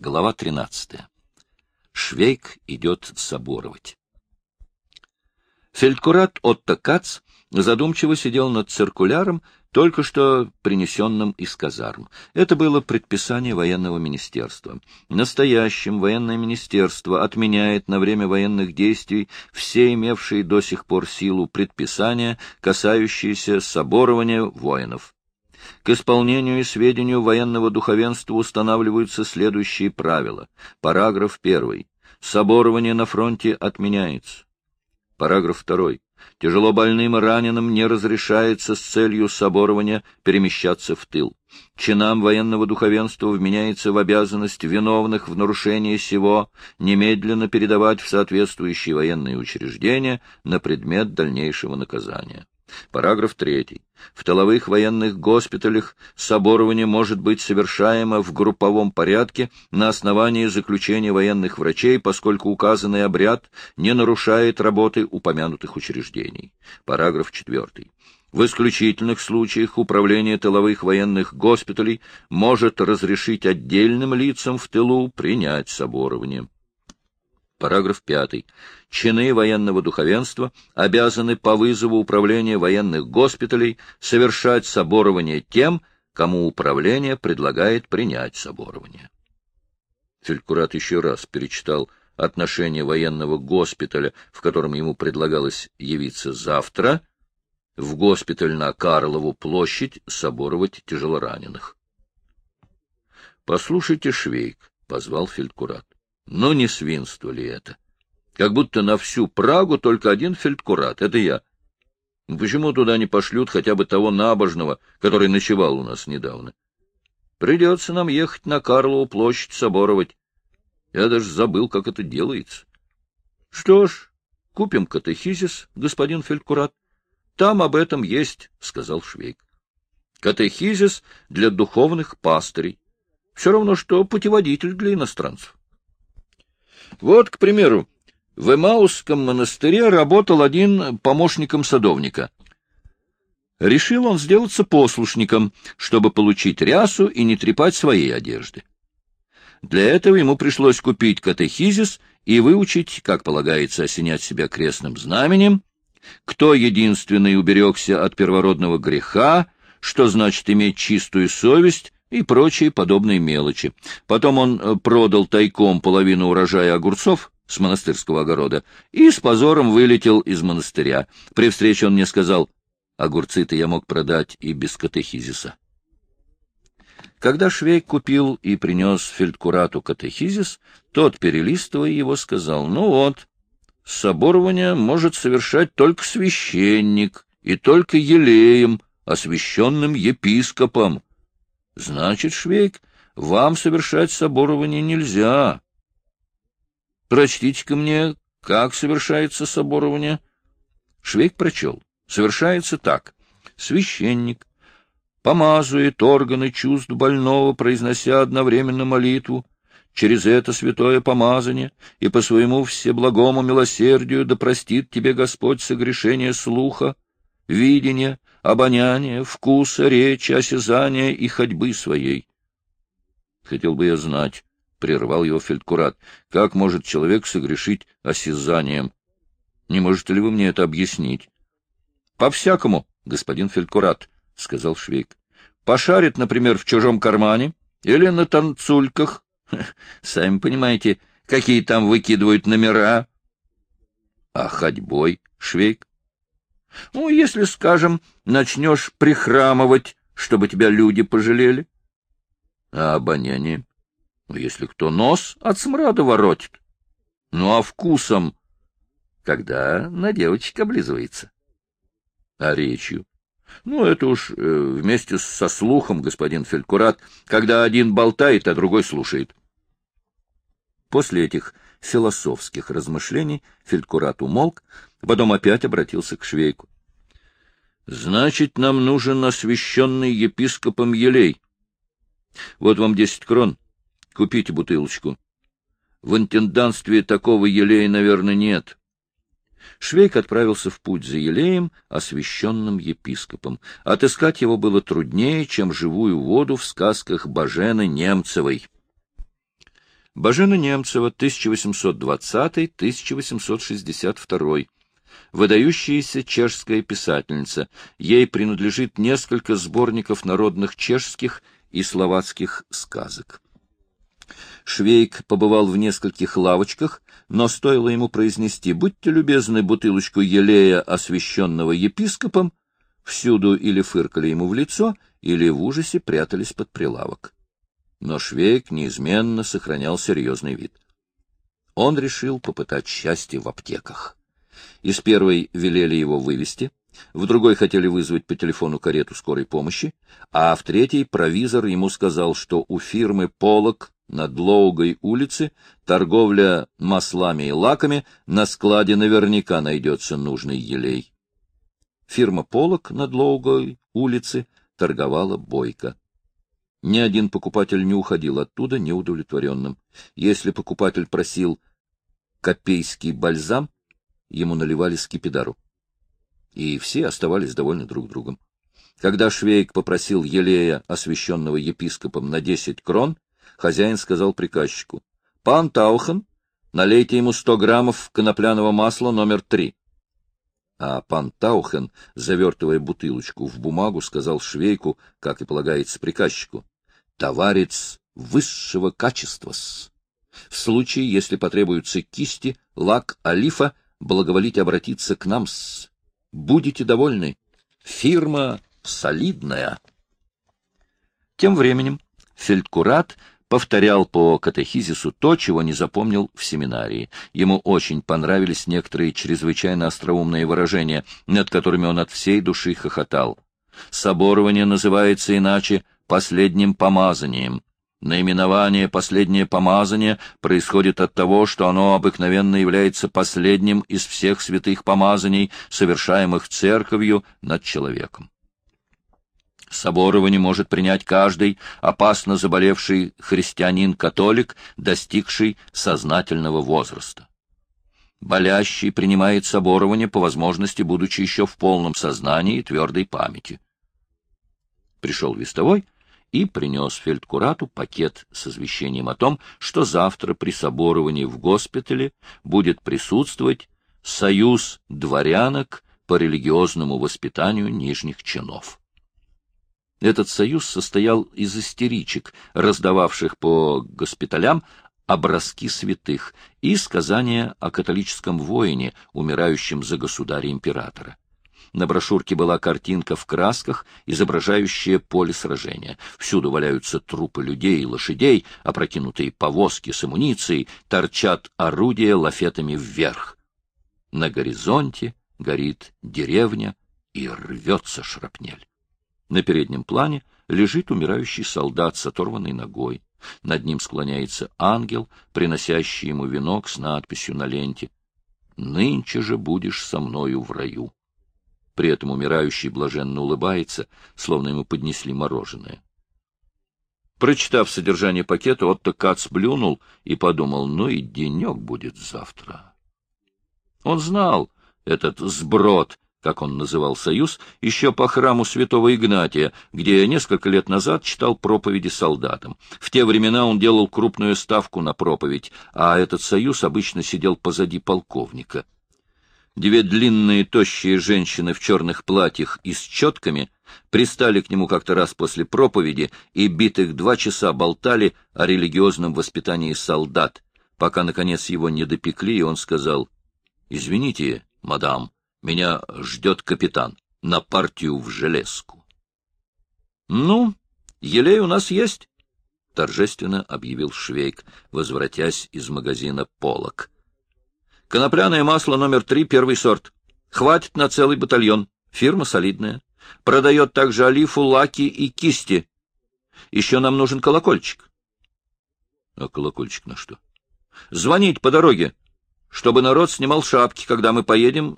Глава 13. Швейк идет соборовать. Фельдкурат Отто Кац задумчиво сидел над циркуляром, только что принесенным из казарм. Это было предписание военного министерства. Настоящим военное министерство отменяет на время военных действий все имевшие до сих пор силу предписания, касающиеся соборования воинов. К исполнению и сведению военного духовенства устанавливаются следующие правила. Параграф 1. Соборование на фронте отменяется. Параграф 2. Тяжело больным и раненым не разрешается с целью соборования перемещаться в тыл. Чинам военного духовенства вменяется в обязанность виновных в нарушении сего немедленно передавать в соответствующие военные учреждения на предмет дальнейшего наказания. Параграф 3. В тыловых военных госпиталях соборование может быть совершаемо в групповом порядке на основании заключения военных врачей, поскольку указанный обряд не нарушает работы упомянутых учреждений. Параграф 4. В исключительных случаях управление тыловых военных госпиталей может разрешить отдельным лицам в тылу принять соборование. Параграф 5. Чины военного духовенства обязаны по вызову управления военных госпиталей совершать соборование тем, кому управление предлагает принять соборование. Фелькурат еще раз перечитал отношение военного госпиталя, в котором ему предлагалось явиться завтра, в госпиталь на Карлову площадь соборовать тяжелораненых. — Послушайте, Швейк, — позвал Фельдкурат. Но не свинство ли это? Как будто на всю Прагу только один фельдкурат — это я. Почему туда не пошлют хотя бы того набожного, который ночевал у нас недавно? Придется нам ехать на Карлову площадь соборовать. Я даже забыл, как это делается. Что ж, купим катехизис, господин фельдкурат. Там об этом есть, — сказал Швейк. Катехизис для духовных пастырей. Все равно, что путеводитель для иностранцев. Вот, к примеру, в Эмаусском монастыре работал один помощником садовника. Решил он сделаться послушником, чтобы получить рясу и не трепать своей одежды. Для этого ему пришлось купить катехизис и выучить, как полагается, осенять себя крестным знаменем, кто единственный уберегся от первородного греха, что значит иметь чистую совесть, и прочие подобные мелочи. Потом он э, продал тайком половину урожая огурцов с монастырского огорода и с позором вылетел из монастыря. При встрече он мне сказал, огурцы-то я мог продать и без катехизиса. Когда Швейк купил и принес фельдкурату катехизис, тот, перелистывая его, сказал, ну вот, соборование может совершать только священник и только елеем, освященным епископом. Значит, Швейк, вам совершать соборование нельзя. Прочтите-ка мне, как совершается соборование. Швейк прочел. Совершается так. Священник помазывает органы чувств больного, произнося одновременно молитву. Через это святое помазание и по своему всеблагому милосердию да простит тебе Господь согрешение слуха, видения, обоняния, вкуса, речи, осязания и ходьбы своей. Хотел бы я знать, — прервал его фельдкурат, — как может человек согрешить осязанием? Не можете ли вы мне это объяснить? — По-всякому, господин фельдкурат, — сказал Швейк. — Пошарит, например, в чужом кармане или на танцульках. Сами понимаете, какие там выкидывают номера. — А ходьбой, Швейк? Ну, если, скажем, начнешь прихрамывать, чтобы тебя люди пожалели. А обоняние? Ну, если кто нос от смрада воротит. Ну, а вкусом? Когда на девочек облизывается. А речью? Ну, это уж э, вместе со слухом, господин Фелькурат, когда один болтает, а другой слушает. После этих философских размышлений Фельдкурат умолк, потом опять обратился к Швейку. — Значит, нам нужен освященный епископом елей. Вот вам десять крон. Купите бутылочку. В интендантстве такого елея, наверное, нет. Швейк отправился в путь за елеем, освященным епископом. Отыскать его было труднее, чем живую воду в сказках Бажены Немцевой. Бажена Немцева, 1820-1862. Выдающаяся чешская писательница. Ей принадлежит несколько сборников народных чешских и словацких сказок. Швейк побывал в нескольких лавочках, но стоило ему произнести «Будьте любезны бутылочку елея, освященного епископом», всюду или фыркали ему в лицо, или в ужасе прятались под прилавок. Но Швейк неизменно сохранял серьезный вид. Он решил попытать счастье в аптеках. Из первой велели его вывести, в другой хотели вызвать по телефону карету скорой помощи, а в третьей провизор ему сказал, что у фирмы «Полок» на Длоугой улице торговля маслами и лаками, на складе наверняка найдется нужный елей. Фирма «Полок» на Длоугой улице торговала бойко. Ни один покупатель не уходил оттуда неудовлетворенным. Если покупатель просил копейский бальзам, ему наливали скипидару. И все оставались довольны друг другом. Когда Швейк попросил елея, освященного епископом, на десять крон, хозяин сказал приказчику, — Пан Таухан, налейте ему сто граммов конопляного масла номер три. А пан Таухен, завертывая бутылочку в бумагу, сказал Швейку, как и полагается приказчику, — Товарец высшего качества -с. В случае, если потребуются кисти, лак, олифа, благоволите обратиться к нам с... Будете довольны. Фирма солидная. Тем временем фельдкурат повторял по катехизису то, чего не запомнил в семинарии. Ему очень понравились некоторые чрезвычайно остроумные выражения, над которыми он от всей души хохотал. Соборование называется иначе «последним помазанием», Наименование «последнее помазание» происходит от того, что оно обыкновенно является последним из всех святых помазаний, совершаемых церковью над человеком. Соборование может принять каждый опасно заболевший христианин-католик, достигший сознательного возраста. Болящий принимает соборование по возможности, будучи еще в полном сознании и твердой памяти. Пришел вестовой — и принес фельдкурату пакет с извещением о том, что завтра при соборовании в госпитале будет присутствовать союз дворянок по религиозному воспитанию нижних чинов. Этот союз состоял из истеричек, раздававших по госпиталям образки святых и сказания о католическом воине, умирающем за государя-императора. На брошюрке была картинка в красках, изображающая поле сражения. Всюду валяются трупы людей и лошадей, опрокинутые повозки с амуницией, торчат орудия лафетами вверх. На горизонте горит деревня и рвется шрапнель. На переднем плане лежит умирающий солдат с оторванной ногой. Над ним склоняется ангел, приносящий ему венок с надписью на ленте «Нынче же будешь со мною в раю». При этом умирающий блаженно улыбается, словно ему поднесли мороженое. Прочитав содержание пакета, Отто Кац блюнул и подумал, ну и денек будет завтра. Он знал этот сброд, как он называл союз, еще по храму святого Игнатия, где несколько лет назад читал проповеди солдатам. В те времена он делал крупную ставку на проповедь, а этот союз обычно сидел позади полковника. Две длинные тощие женщины в черных платьях и с четками пристали к нему как-то раз после проповеди и битых два часа болтали о религиозном воспитании солдат, пока, наконец, его не допекли, и он сказал, «Извините, мадам, меня ждет капитан на партию в железку». «Ну, елей у нас есть», — торжественно объявил Швейк, возвратясь из магазина «Полок». Конопляное масло номер три, первый сорт. Хватит на целый батальон. Фирма солидная. Продает также олифу, лаки и кисти. Еще нам нужен колокольчик. А колокольчик на что? Звонить по дороге, чтобы народ снимал шапки, когда мы поедем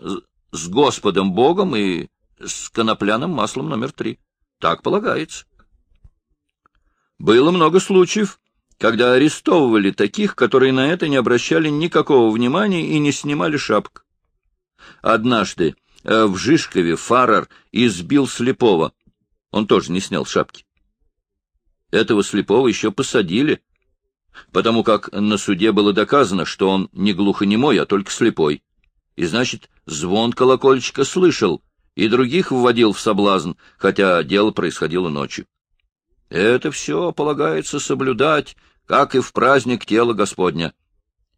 с Господом Богом и с конопляным маслом номер три. Так полагается. Было много случаев, когда арестовывали таких, которые на это не обращали никакого внимания и не снимали шапок. Однажды э, в Жишкове фарар избил слепого. Он тоже не снял шапки. Этого слепого еще посадили. потому как на суде было доказано, что он не глухонемой, а только слепой. И, значит, звон колокольчика слышал, и других вводил в соблазн, хотя дело происходило ночью. Это все полагается соблюдать, как и в праздник тела Господня.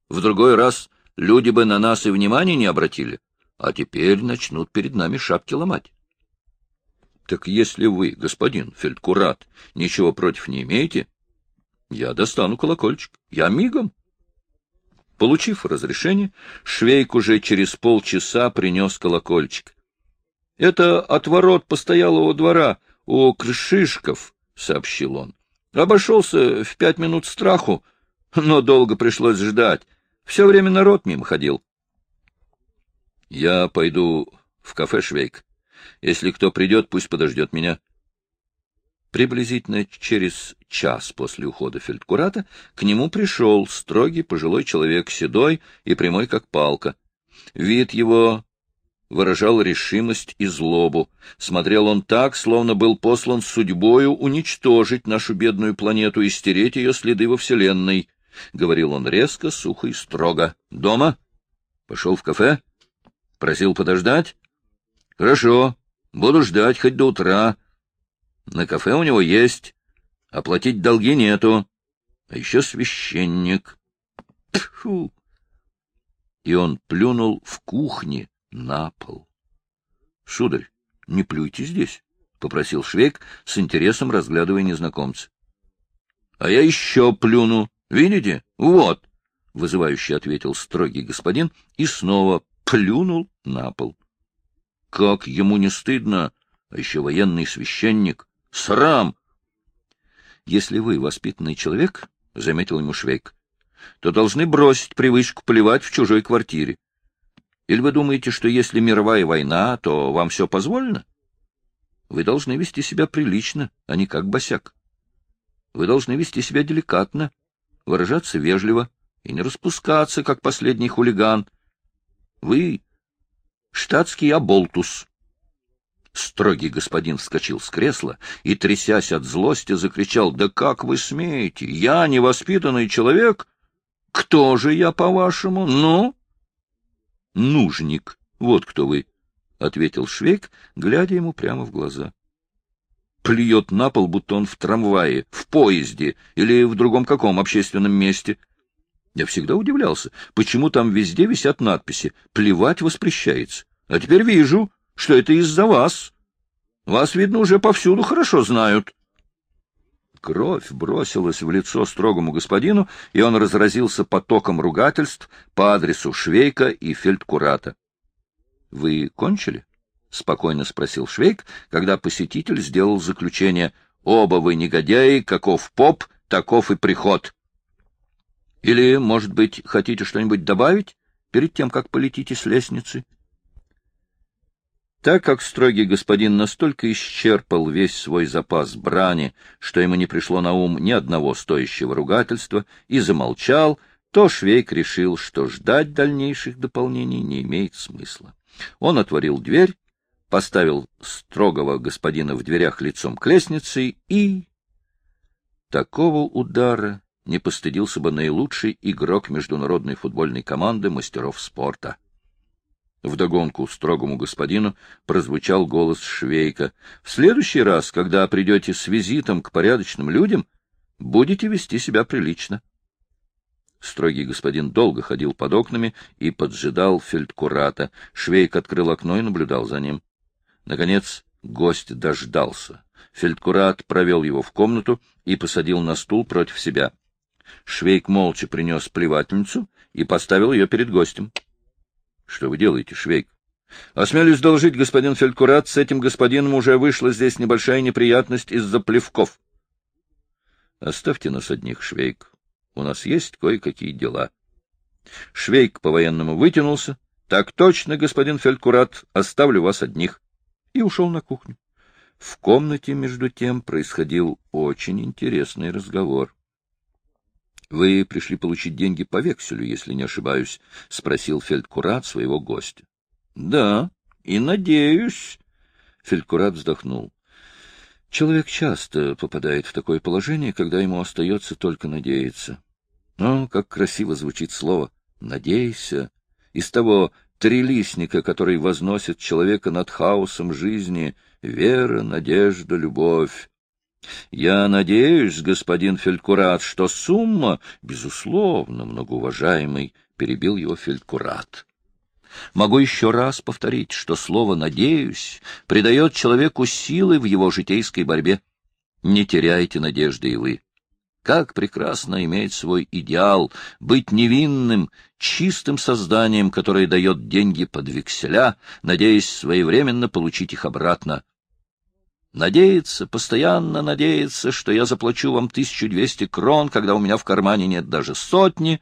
В другой раз люди бы на нас и внимания не обратили, а теперь начнут перед нами шапки ломать. Так если вы, господин фельдкурат, ничего против не имеете, я достану колокольчик. Я мигом. Получив разрешение, Швейк уже через полчаса принес колокольчик. — Это от ворот постоялого двора у Кршишков, — сообщил он. — Обошелся в пять минут страху, но долго пришлось ждать. Все время народ мимо ходил. — Я пойду в кафе Швейк. Если кто придет, пусть подождет меня. Приблизительно через час после ухода фельдкурата к нему пришел строгий пожилой человек, седой и прямой, как палка. Вид его выражал решимость и злобу. Смотрел он так, словно был послан судьбою уничтожить нашу бедную планету и стереть ее следы во Вселенной. Говорил он резко, сухо и строго. — Дома? Пошел в кафе? Просил подождать? — Хорошо. Буду ждать хоть до утра. На кафе у него есть. Оплатить долги нету. А еще священник. Тьфу! И он плюнул в кухне на пол. — Сударь, не плюйте здесь, — попросил Швейк, с интересом разглядывая незнакомца. — А я еще плюну. Видите? Вот! — вызывающе ответил строгий господин и снова плюнул на пол. Как ему не стыдно, а еще военный священник. Срам! Если вы воспитанный человек, — заметил ему Швейк, — то должны бросить привычку плевать в чужой квартире. Или вы думаете, что если мировая война, то вам все позволено? Вы должны вести себя прилично, а не как босяк. Вы должны вести себя деликатно, выражаться вежливо и не распускаться, как последний хулиган. Вы — штатский оболтус. Строгий господин вскочил с кресла и, трясясь от злости, закричал, «Да как вы смеете? Я невоспитанный человек? Кто же я, по-вашему? Ну?» «Нужник. Вот кто вы», — ответил Швейк, глядя ему прямо в глаза. Плюет на пол, будто он в трамвае, в поезде или в другом каком общественном месте. Я всегда удивлялся, почему там везде висят надписи «Плевать воспрещается». А теперь вижу, что это из-за вас. Вас, видно, уже повсюду хорошо знают. Кровь бросилась в лицо строгому господину, и он разразился потоком ругательств по адресу Швейка и Фельдкурата. — Вы кончили? — спокойно спросил Швейк, когда посетитель сделал заключение. — Оба вы негодяи, каков поп, таков и приход. — Или, может быть, хотите что-нибудь добавить перед тем, как полетите с лестницы? — так как строгий господин настолько исчерпал весь свой запас брани, что ему не пришло на ум ни одного стоящего ругательства, и замолчал, то Швейк решил, что ждать дальнейших дополнений не имеет смысла. Он отворил дверь, поставил строгого господина в дверях лицом к лестнице и... Такого удара не постыдился бы наилучший игрок международной футбольной команды мастеров спорта. Вдогонку строгому господину прозвучал голос Швейка. — В следующий раз, когда придете с визитом к порядочным людям, будете вести себя прилично. Строгий господин долго ходил под окнами и поджидал фельдкурата. Швейк открыл окно и наблюдал за ним. Наконец гость дождался. Фельдкурат провел его в комнату и посадил на стул против себя. Швейк молча принес плевательницу и поставил ее перед гостем. Что вы делаете, Швейк? Осмелюсь доложить, господин Фелькурат, с этим господином уже вышла здесь небольшая неприятность из-за плевков. Оставьте нас одних, Швейк. У нас есть кое-какие дела. Швейк по-военному вытянулся. Так точно, господин Фелькурат, оставлю вас одних. И ушел на кухню. В комнате, между тем, происходил очень интересный разговор. — Вы пришли получить деньги по векселю, если не ошибаюсь? — спросил фельдкурат своего гостя. — Да, и надеюсь. Фельдкурат вздохнул. Человек часто попадает в такое положение, когда ему остается только надеяться. Ну, как красиво звучит слово «надейся». Из того трилистника, который возносит человека над хаосом жизни, вера, надежда, любовь. Я надеюсь, господин Фельдкурат, что сумма, безусловно, многоуважаемый, перебил его Фельдкурат. Могу еще раз повторить, что слово «надеюсь» придает человеку силы в его житейской борьбе. Не теряйте надежды и вы. Как прекрасно иметь свой идеал, быть невинным, чистым созданием, которое дает деньги под векселя, надеясь своевременно получить их обратно. Надеяться, постоянно надеяться, что я заплачу вам 1200 крон, когда у меня в кармане нет даже сотни.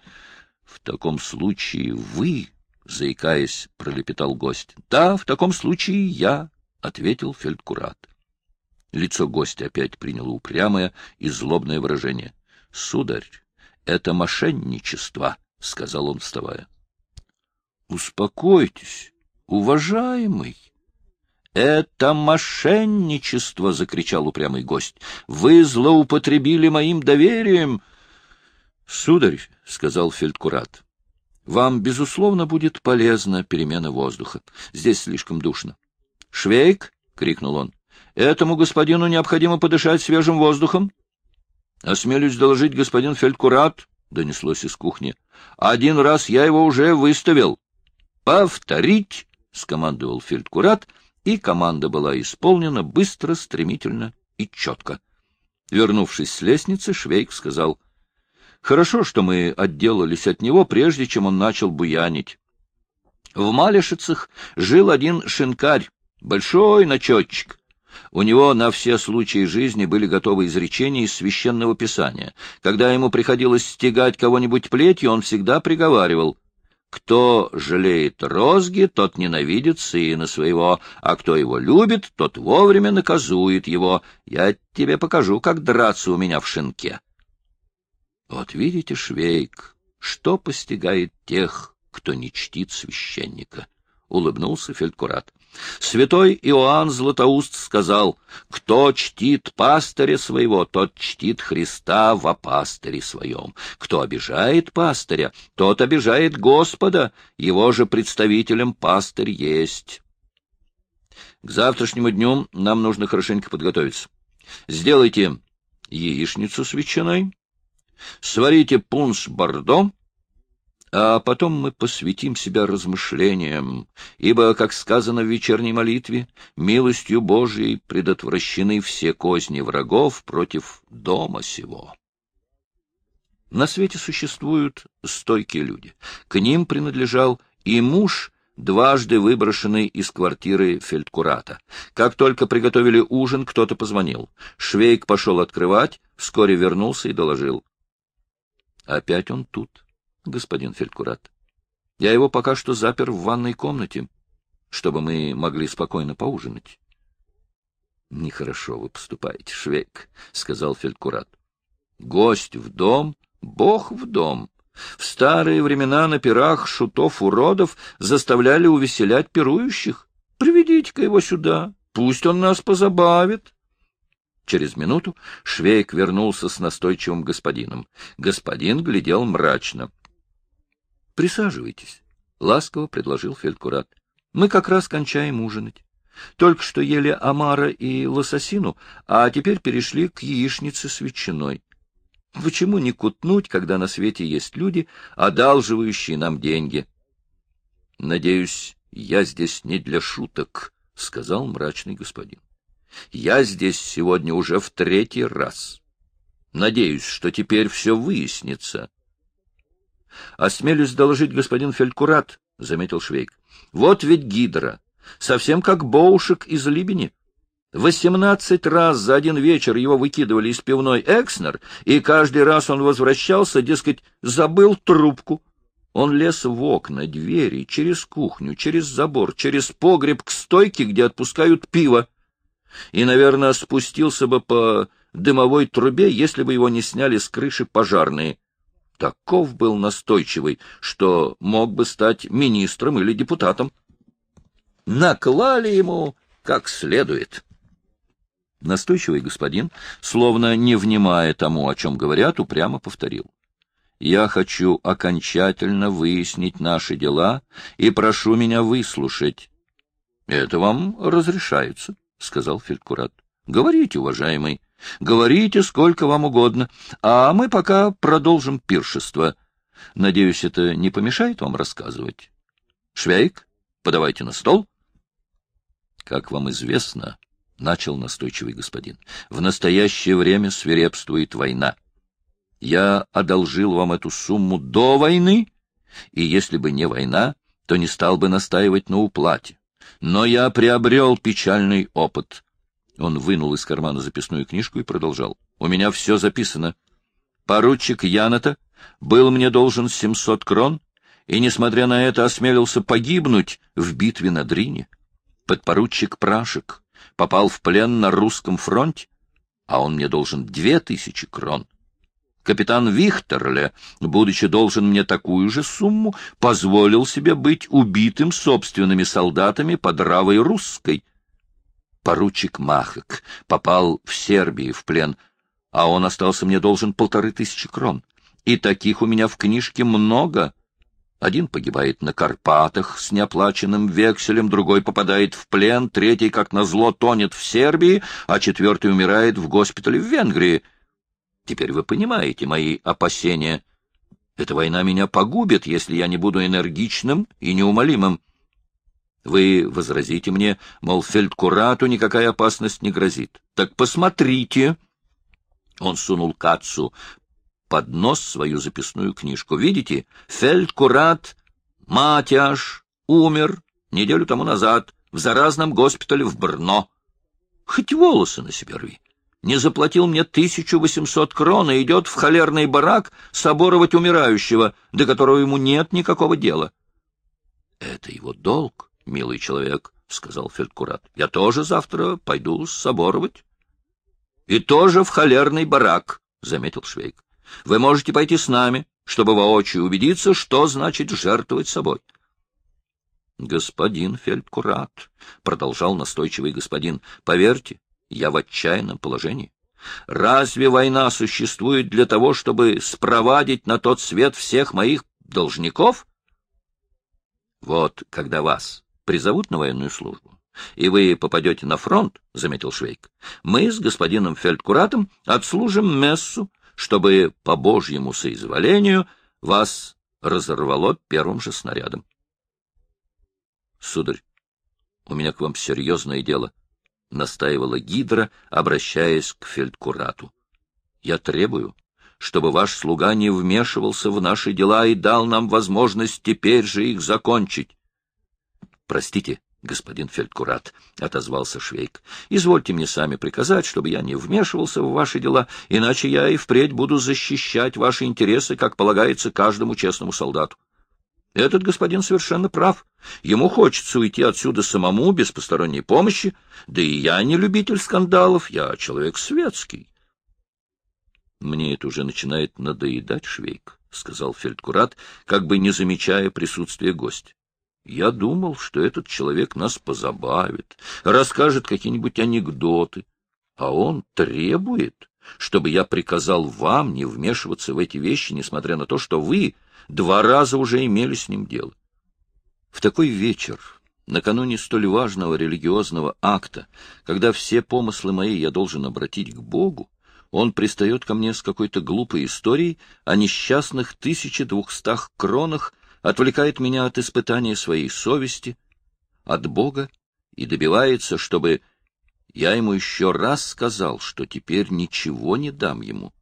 В таком случае вы, заикаясь, пролепетал гость. Да, в таком случае я, ответил фельдкурат. Лицо гостя опять приняло упрямое и злобное выражение. — Сударь, это мошенничество, — сказал он, вставая. — Успокойтесь, уважаемый. — Это мошенничество, — закричал упрямый гость. — Вы злоупотребили моим доверием. — Сударь, — сказал фельдкурат, — вам, безусловно, будет полезна перемена воздуха. Здесь слишком душно. — Швейк! — крикнул он. Этому господину необходимо подышать свежим воздухом. — Осмелюсь доложить, господин Фельдкурат, — донеслось из кухни. — Один раз я его уже выставил. — Повторить, — скомандовал Фельдкурат, и команда была исполнена быстро, стремительно и четко. Вернувшись с лестницы, Швейк сказал, — Хорошо, что мы отделались от него, прежде чем он начал буянить. В Малишицах жил один шинкарь, большой начетчик. У него на все случаи жизни были готовы изречения из священного писания. Когда ему приходилось стегать кого-нибудь плетью, он всегда приговаривал «Кто жалеет розги, тот ненавидит сына своего, а кто его любит, тот вовремя наказует его. Я тебе покажу, как драться у меня в шинке». Вот видите, Швейк, что постигает тех, кто не чтит священника, — улыбнулся Фельдкурат. Святой Иоанн Златоуст сказал, «Кто чтит пастыря своего, тот чтит Христа во пастыре своем. Кто обижает пастыря, тот обижает Господа, его же представителем пастырь есть». К завтрашнему дню нам нужно хорошенько подготовиться. Сделайте яичницу с ветчиной, сварите пунш бордо, а потом мы посвятим себя размышлениям, ибо, как сказано в вечерней молитве, милостью Божией предотвращены все козни врагов против дома сего. На свете существуют стойкие люди. К ним принадлежал и муж, дважды выброшенный из квартиры фельдкурата. Как только приготовили ужин, кто-то позвонил. Швейк пошел открывать, вскоре вернулся и доложил. Опять он тут господин Фельдкурат. Я его пока что запер в ванной комнате, чтобы мы могли спокойно поужинать. — Нехорошо вы поступаете, Швейк, — сказал Фельдкурат. — Гость в дом, бог в дом. В старые времена на пирах шутов-уродов заставляли увеселять пирующих. Приведите-ка его сюда, пусть он нас позабавит. Через минуту Швейк вернулся с настойчивым господином. Господин глядел мрачно. Присаживайтесь, — ласково предложил Фельдкурат. — Мы как раз кончаем ужинать. Только что ели омара и лососину, а теперь перешли к яичнице с ветчиной. Почему не кутнуть, когда на свете есть люди, одалживающие нам деньги? — Надеюсь, я здесь не для шуток, — сказал мрачный господин. — Я здесь сегодня уже в третий раз. Надеюсь, что теперь все выяснится. — Осмелюсь доложить, господин Фелькурат, — заметил Швейк. — Вот ведь гидра, совсем как Боушек из Либени. Восемнадцать раз за один вечер его выкидывали из пивной Экснер, и каждый раз он возвращался, дескать, забыл трубку. Он лез в окна, двери, через кухню, через забор, через погреб к стойке, где отпускают пиво. И, наверное, спустился бы по дымовой трубе, если бы его не сняли с крыши пожарные таков был настойчивый, что мог бы стать министром или депутатом. Наклали ему как следует. Настойчивый господин, словно не внимая тому, о чем говорят, упрямо повторил. Я хочу окончательно выяснить наши дела и прошу меня выслушать. — Это вам разрешается, — сказал фельдкурат. — Говорите, уважаемый, говорите сколько вам угодно, а мы пока продолжим пиршество. Надеюсь, это не помешает вам рассказывать. Швейк, подавайте на стол. — Как вам известно, — начал настойчивый господин, — в настоящее время свирепствует война. Я одолжил вам эту сумму до войны, и если бы не война, то не стал бы настаивать на уплате. Но я приобрел печальный опыт. Он вынул из кармана записную книжку и продолжал. У меня все записано. Поручик Яната был мне должен семьсот крон, и, несмотря на это, осмелился погибнуть в битве на Дрине. Подпоручик Прашек попал в плен на русском фронте, а он мне должен две тысячи крон. Капитан Вихтерле, будучи должен мне такую же сумму, позволил себе быть убитым собственными солдатами под Равой Русской. Поручик Махак попал в Сербии в плен, а он остался мне должен полторы тысячи крон. И таких у меня в книжке много. Один погибает на Карпатах с неоплаченным векселем, другой попадает в плен, третий, как назло, тонет в Сербии, а четвертый умирает в госпитале в Венгрии — Теперь вы понимаете мои опасения. Эта война меня погубит, если я не буду энергичным и неумолимым. Вы возразите мне, мол, фельдкурату никакая опасность не грозит. Так посмотрите. Он сунул Кацу под нос свою записную книжку. Видите, фельдкурат Матяш умер неделю тому назад в заразном госпитале в Брно. Хоть волосы на себе рви не заплатил мне 1800 крон и идет в холерный барак соборовать умирающего, до которого ему нет никакого дела. — Это его долг, милый человек, — сказал фельдкурат. — Я тоже завтра пойду соборовать. — И тоже в холерный барак, — заметил Швейк. — Вы можете пойти с нами, чтобы воочию убедиться, что значит жертвовать собой. — Господин фельдкурат, — продолжал настойчивый господин, — поверьте, я в отчаянном положении. Разве война существует для того, чтобы спровадить на тот свет всех моих должников? Вот когда вас призовут на военную службу, и вы попадете на фронт, — заметил Швейк, — мы с господином Фельдкуратом отслужим мессу, чтобы по божьему соизволению вас разорвало первым же снарядом. Сударь, у меня к вам серьезное дело, —— настаивала Гидра, обращаясь к фельдкурату. — Я требую, чтобы ваш слуга не вмешивался в наши дела и дал нам возможность теперь же их закончить. — Простите, господин фельдкурат, — отозвался Швейк, — извольте мне сами приказать, чтобы я не вмешивался в ваши дела, иначе я и впредь буду защищать ваши интересы, как полагается каждому честному солдату. Этот господин совершенно прав. Ему хочется уйти отсюда самому, без посторонней помощи. Да и я не любитель скандалов, я человек светский. — Мне это уже начинает надоедать, Швейк, — сказал фельдкурат, как бы не замечая присутствия гостя. Я думал, что этот человек нас позабавит, расскажет какие-нибудь анекдоты, а он требует, чтобы я приказал вам не вмешиваться в эти вещи, несмотря на то, что вы два раза уже имели с ним дело. В такой вечер, накануне столь важного религиозного акта, когда все помыслы мои я должен обратить к Богу, он пристает ко мне с какой-то глупой историей о несчастных 1200 кронах, отвлекает меня от испытания своей совести, от Бога и добивается, чтобы я ему еще раз сказал, что теперь ничего не дам ему.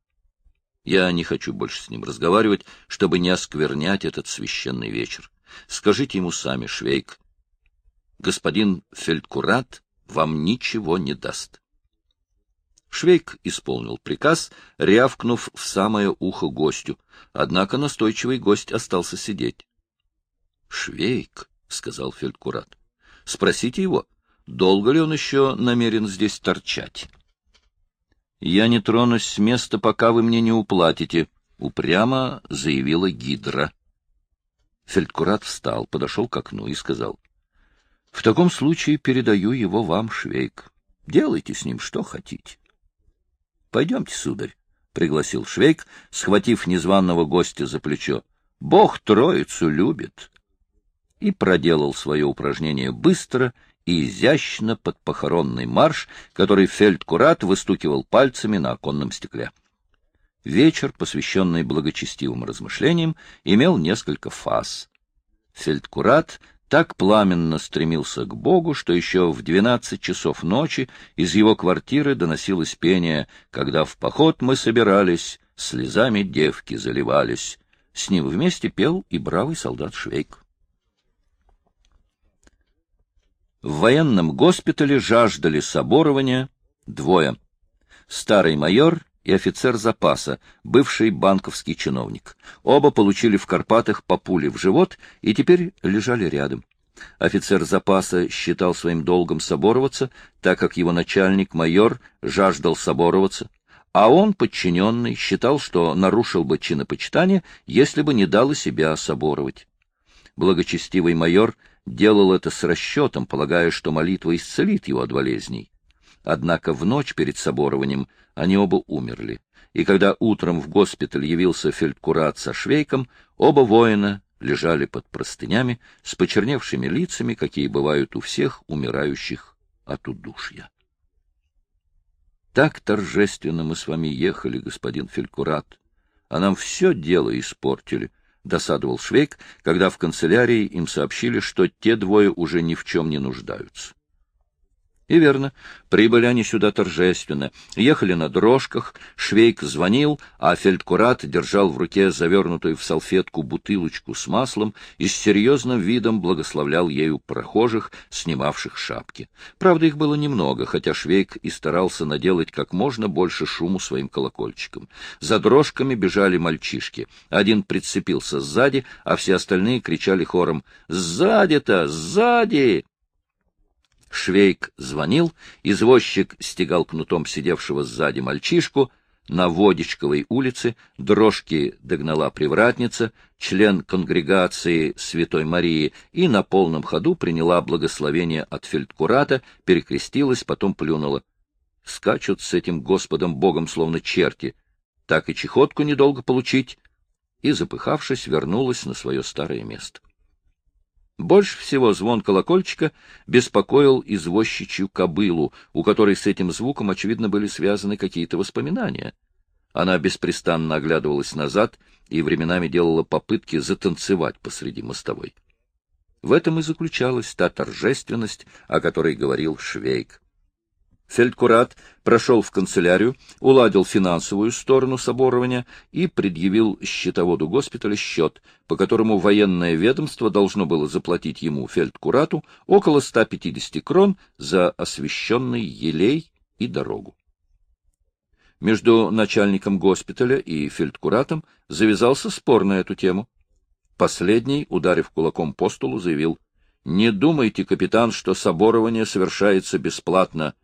Я не хочу больше с ним разговаривать, чтобы не осквернять этот священный вечер. Скажите ему сами, Швейк. Господин Фельдкурат вам ничего не даст. Швейк исполнил приказ, рявкнув в самое ухо гостю, однако настойчивый гость остался сидеть. — Швейк, — сказал Фельдкурат, — спросите его, долго ли он еще намерен здесь торчать? — Я не тронусь с места, пока вы мне не уплатите, — упрямо заявила Гидра. Фельдкурат встал, подошел к окну и сказал. — В таком случае передаю его вам, Швейк. Делайте с ним что хотите. — Пойдемте, сударь, пригласил Швейк, схватив незваного гостя за плечо. — Бог троицу любит. И проделал свое упражнение быстро и изящно под похоронный марш, который фельдкурат выстукивал пальцами на оконном стекле. Вечер, посвященный благочестивым размышлениям, имел несколько фаз. Фельдкурат так пламенно стремился к Богу, что еще в двенадцать часов ночи из его квартиры доносилось пение «Когда в поход мы собирались, слезами девки заливались». С ним вместе пел и бравый солдат Швейк. В военном госпитале жаждали соборования двое. Старый майор и офицер запаса, бывший банковский чиновник. Оба получили в Карпатах по пуле в живот и теперь лежали рядом. Офицер запаса считал своим долгом собороваться, так как его начальник, майор, жаждал собороваться, а он, подчиненный, считал, что нарушил бы чинопочитание, если бы не дал себя соборовать. Благочестивый майор делал это с расчетом, полагая, что молитва исцелит его от болезней. Однако в ночь перед соборованием они оба умерли, и когда утром в госпиталь явился фельдкурат со швейком, оба воина лежали под простынями с почерневшими лицами, какие бывают у всех умирающих от удушья. Так торжественно мы с вами ехали, господин фельдкурат, а нам все дело испортили, — досадовал Швейк, когда в канцелярии им сообщили, что те двое уже ни в чем не нуждаются. И верно, прибыли они сюда торжественно, ехали на дрожках, Швейк звонил, а фельдкурат держал в руке завернутую в салфетку бутылочку с маслом и с серьезным видом благословлял ею прохожих, снимавших шапки. Правда, их было немного, хотя Швейк и старался наделать как можно больше шуму своим колокольчиком. За дрожками бежали мальчишки. Один прицепился сзади, а все остальные кричали хором «Сзади-то! Сзади!» Швейк звонил, извозчик стегал кнутом сидевшего сзади мальчишку, на Водичковой улице дрожки догнала привратница, член конгрегации Святой Марии, и на полном ходу приняла благословение от фельдкурата, перекрестилась, потом плюнула. Скачут с этим Господом Богом словно черти. Так и чехотку недолго получить. И, запыхавшись, вернулась на свое старое место. Больше всего звон колокольчика беспокоил извозчичью кобылу, у которой с этим звуком, очевидно, были связаны какие-то воспоминания. Она беспрестанно оглядывалась назад и временами делала попытки затанцевать посреди мостовой. В этом и заключалась та торжественность, о которой говорил Швейк. Фельдкурат прошел в канцелярию, уладил финансовую сторону соборования и предъявил счетоводу госпиталя счет, по которому военное ведомство должно было заплатить ему, фельдкурату, около 150 крон за освященный елей и дорогу. Между начальником госпиталя и фельдкуратом завязался спор на эту тему. Последний, ударив кулаком по столу, заявил, «Не думайте, капитан, что соборование совершается бесплатно»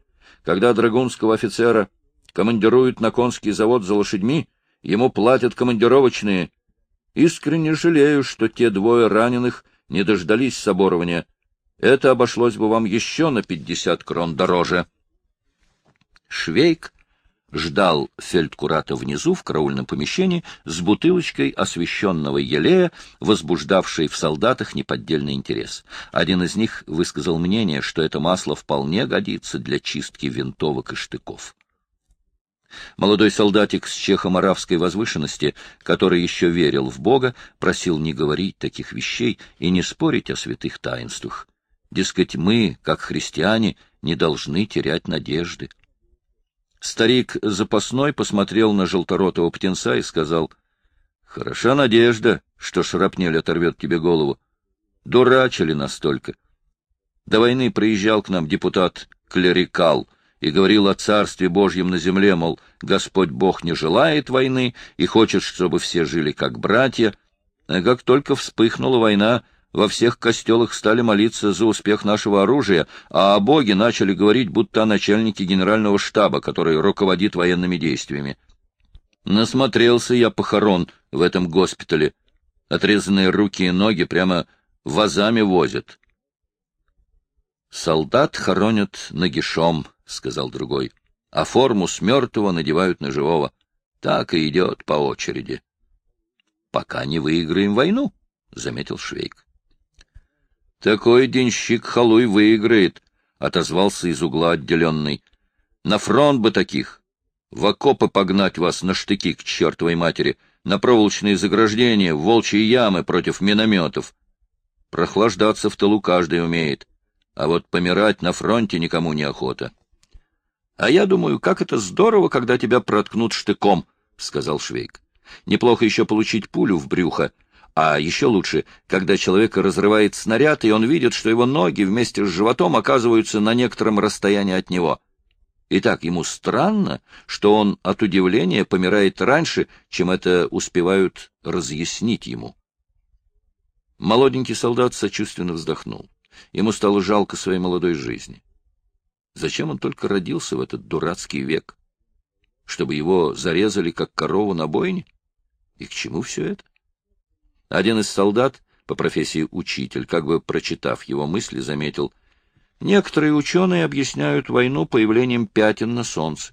Когда драгунского офицера командируют на конский завод за лошадьми, ему платят командировочные. Искренне жалею, что те двое раненых не дождались соборования. Это обошлось бы вам еще на пятьдесят крон дороже. Швейк ждал фельдкурата внизу в караульном помещении с бутылочкой освещенного елея, возбуждавшей в солдатах неподдельный интерес. Один из них высказал мнение, что это масло вполне годится для чистки винтовок и штыков. Молодой солдатик с чехоморавской возвышенности, который еще верил в Бога, просил не говорить таких вещей и не спорить о святых таинствах. Дескать, мы, как христиане, не должны терять надежды. Старик запасной посмотрел на желторотого птенца и сказал, — Хороша надежда, что шрапнель оторвет тебе голову. Дурачили настолько. До войны приезжал к нам депутат Клерикал и говорил о царстве Божьем на земле, мол, Господь Бог не желает войны и хочет, чтобы все жили как братья. А как только вспыхнула война, во всех костелах стали молиться за успех нашего оружия, а о Боге начали говорить, будто о начальнике генерального штаба, который руководит военными действиями. Насмотрелся я похорон в этом госпитале. Отрезанные руки и ноги прямо вазами возят. «Солдат хоронят нагишом», — сказал другой, — «а форму с мертвого надевают на живого. Так и идет по очереди. — Пока не выиграем войну, — заметил Швейк. — Такой денщик халуй выиграет, — отозвался из угла отделенный. — На фронт бы таких. В окопы погнать вас на штыки к чертовой матери, на проволочные заграждения, в волчьи ямы против минометов. Прохлаждаться в тылу каждый умеет, а вот помирать на фронте никому не охота. — А я думаю, как это здорово, когда тебя проткнут штыком, — сказал Швейк. — Неплохо еще получить пулю в брюхо, а еще лучше, когда человека разрывает снаряд, и он видит, что его ноги вместе с животом оказываются на некотором расстоянии от него. И так ему странно, что он от удивления помирает раньше, чем это успевают разъяснить ему. Молоденький солдат сочувственно вздохнул. Ему стало жалко своей молодой жизни. Зачем он только родился в этот дурацкий век? Чтобы его зарезали, как корову на бойне? И к чему все это? Один из солдат, по профессии учитель, как бы прочитав его мысли, заметил, некоторые ученые объясняют войну появлением пятен на солнце.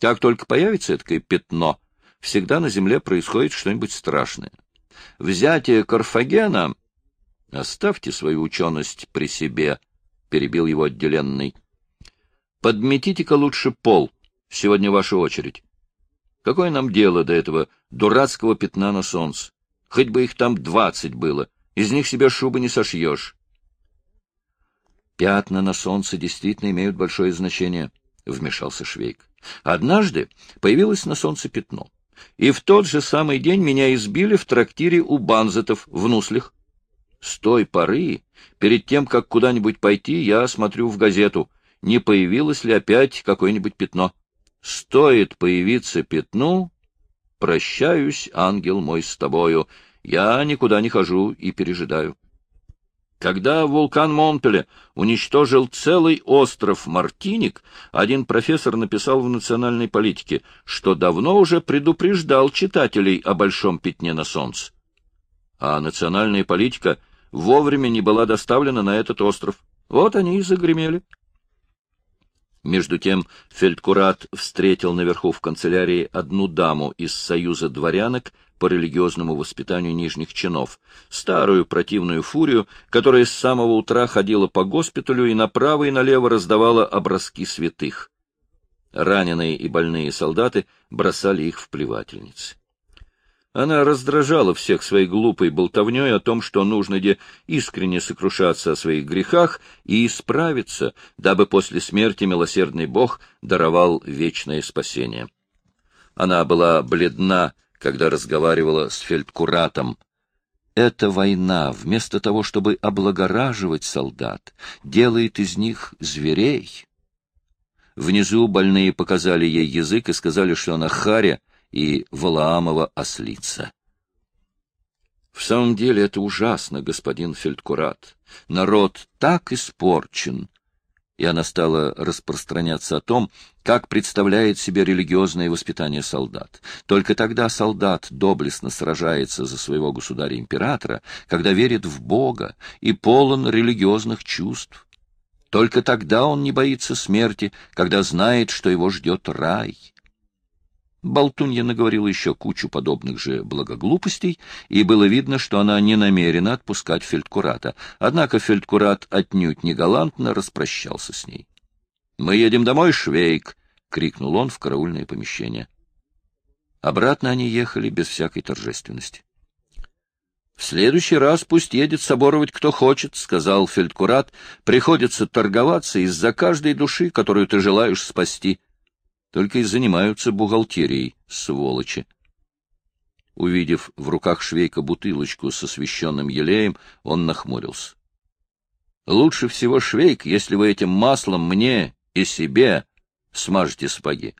Как только появится такое пятно, всегда на земле происходит что-нибудь страшное. Взятие Карфагена... Оставьте свою ученость при себе, — перебил его отделенный. Подметите-ка лучше пол. Сегодня ваша очередь. Какое нам дело до этого дурацкого пятна на солнце? Хоть бы их там двадцать было, из них себе шубы не сошьешь. Пятна на солнце действительно имеют большое значение, — вмешался Швейк. Однажды появилось на солнце пятно, и в тот же самый день меня избили в трактире у банзетов в Нуслях. С той поры, перед тем, как куда-нибудь пойти, я смотрю в газету, не появилось ли опять какое-нибудь пятно. Стоит появиться пятну, Прощаюсь, ангел мой, с тобою. Я никуда не хожу и пережидаю. Когда вулкан Монпеле уничтожил целый остров Мартиник, один профессор написал в национальной политике, что давно уже предупреждал читателей о большом пятне на солнце. А национальная политика вовремя не была доставлена на этот остров. Вот они и загремели. Между тем фельдкурат встретил наверху в канцелярии одну даму из Союза дворянок по религиозному воспитанию нижних чинов, старую противную фурию, которая с самого утра ходила по госпиталю и направо и налево раздавала образки святых. Раненые и больные солдаты бросали их в плевательницы. Она раздражала всех своей глупой болтовней о том, что нужно где искренне сокрушаться о своих грехах и исправиться, дабы после смерти милосердный Бог даровал вечное спасение. Она была бледна, когда разговаривала с фельдкуратом. Эта война, вместо того, чтобы облагораживать солдат, делает из них зверей. Внизу больные показали ей язык и сказали, что она харя, и Валаамова ослица. В самом деле это ужасно, господин Фельдкурат. Народ так испорчен. И она стала распространяться о том, как представляет себе религиозное воспитание солдат. Только тогда солдат доблестно сражается за своего государя-императора, когда верит в Бога и полон религиозных чувств. Только тогда он не боится смерти, когда знает, что его ждет рай. Болтунья наговорила еще кучу подобных же благоглупостей, и было видно, что она не намерена отпускать фельдкурата. Однако фельдкурат отнюдь не галантно распрощался с ней. — Мы едем домой, Швейк! — крикнул он в караульное помещение. Обратно они ехали без всякой торжественности. — В следующий раз пусть едет соборовать кто хочет, — сказал фельдкурат. — Приходится торговаться из-за каждой души, которую ты желаешь спасти. — только и занимаются бухгалтерией, сволочи. Увидев в руках швейка бутылочку со священным елеем, он нахмурился. — Лучше всего, швейк, если вы этим маслом мне и себе смажете сапоги.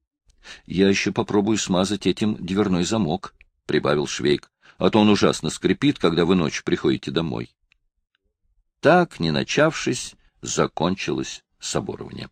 — Я еще попробую смазать этим дверной замок, — прибавил швейк, — а то он ужасно скрипит, когда вы ночью приходите домой. Так, не начавшись, закончилось соборование.